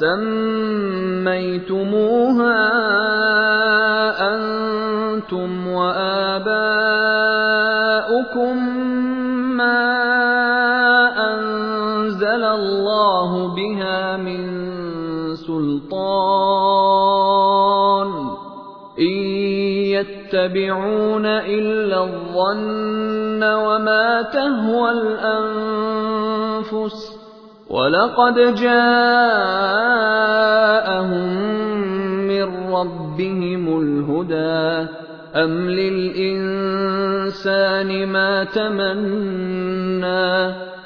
سميتموها أنتم وآباؤكم ما أنزل الله بها من سلطان إن يتبعون إلا الظن وما تهوى الأنفس ولقد جاءهم من ربهم الهدى ام للانسان ما تمنى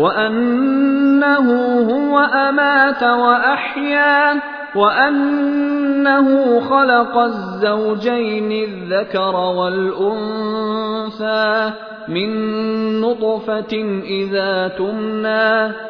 وأنه هو أمات وأحيا وأنه خلق الزوجين الذكر والأنثى من نطفة إذا تمنى.